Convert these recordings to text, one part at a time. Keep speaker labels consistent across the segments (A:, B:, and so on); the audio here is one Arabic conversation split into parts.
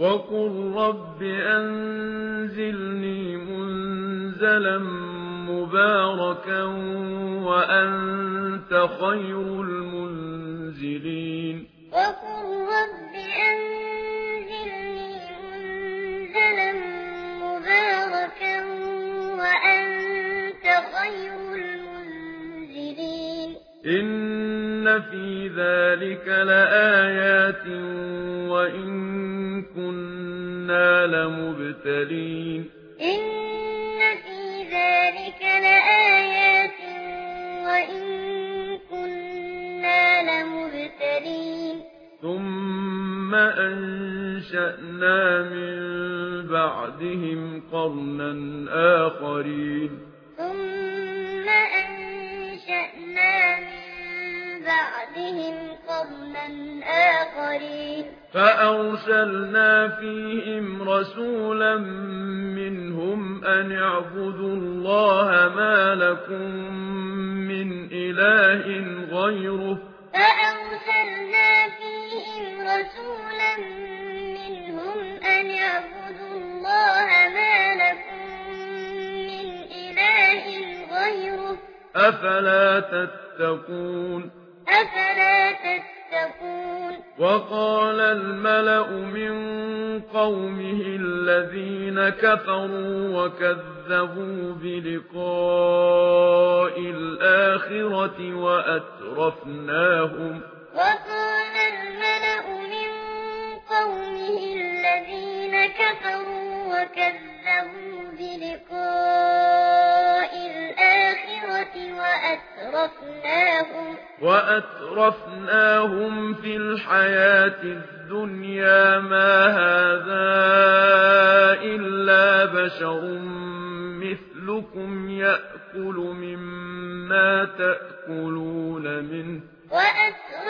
A: وقل رب أنزلني منزلا مباركا وأنت خير المنزلين
B: وقل رب أنزلني منزلا مباركا وأنت خير المنزلين
A: إن في ذلك لآيات إِنَّا لَمُبْتَلِينَ
B: إِنَّ فِي ذَلِكَ لَآيَاتٍ وَإِن كُنَّا لَمُبْتَلِينَ
A: ثُمَّ أَنشَأْنَا مِن بَعْدِهِمْ قَرْنًا آخَرِينَ فأرسلنا فيهم رسولا منهم أن اعبدوا الله ما لكم من إله غيره
B: فأرسلنا فيهم رسولا منهم أن اعبدوا الله ما لكم من إله غيره
A: أفلا تتقون
B: أفلا تتقون
A: وقال الملأ من قومه الذين كفروا وكذبوا بلقاء الآخرة وأترفناهم.
B: وقال الملأ من قومه الذين كفروا وكذبوا بلقاء وأترفناهم
A: وأترفناهم في الحياة الدنيا ما هذا إلا بشر مثلكم يأكل مما تأكلون منه
B: وأترفناهم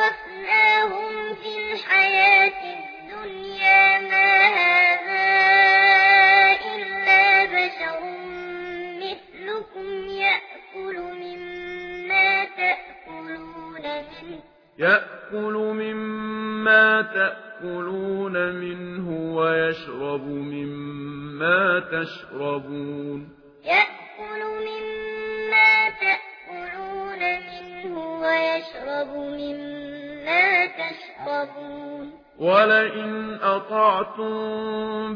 B: يأكل مما تأكلون منه
A: ويشرب مما تشربون.
B: يأكل مما تأكلون منه ويشرب مما تشربون.
A: ولئن أطعتم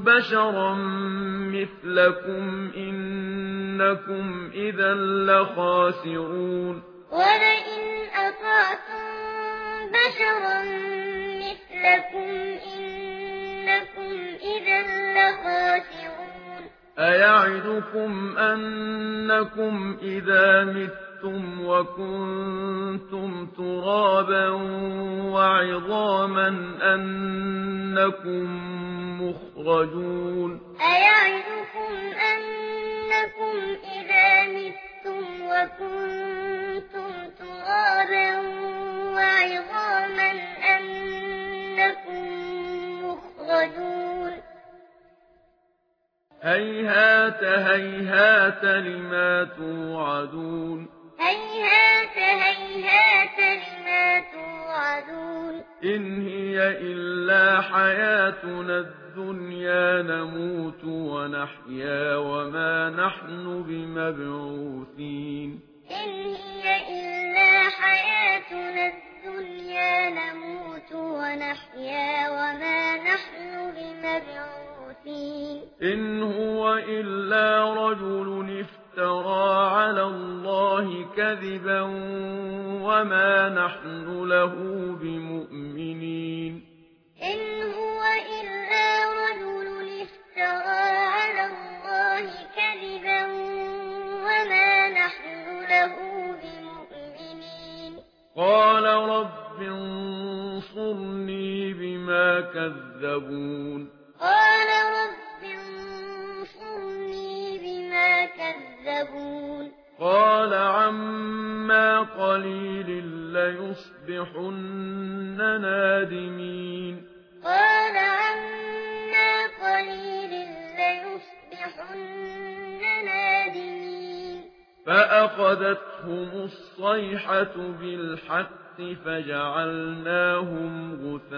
A: بشرا مثلكم إنكم إذا لخاسرون.
B: ولئن أطعتم لكم إنكم إذا لخاسرون
A: أيعدكم أنكم إذا متم وكنتم ترابا وعظاما أنكم مخرجون
B: أيعدكم أنكم
A: هيهات هيهات لما توعدون.
B: هيهات هيهات لما توعدون.
A: إن هي إلا حياتنا الدنيا نموت ونحيا وما نحن بمبعوثين.
B: إن هي إلا حياتنا الدنيا نموت ونحيا وما
A: إن هو إلا رجل افترى على الله كذبا وما نحن له بمؤمنين
B: إن هو إلا رجل افترى على الله كذبا وما نحن له بمؤمنين
A: قال رب انصرني بما كذبون
B: قال رب تكذبون
A: قال عما قليل ليصبحن نادمين.
B: قال عما قليل ليصبحن نادمين.
A: فأخذتهم الصيحة بالحق فجعلناهم غثاء.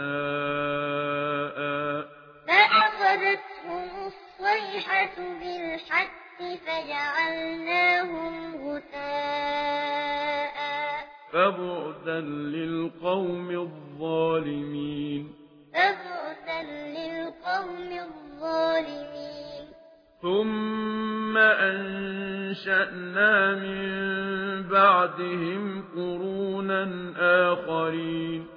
B: فأخذتهم الصيحة بالحق فجعلناهم غثاء.
A: فبعدا للقوم الظالمين.
B: فبعدا للقوم الظالمين. ثم أنشأنا من بعدهم قرونا آخرين.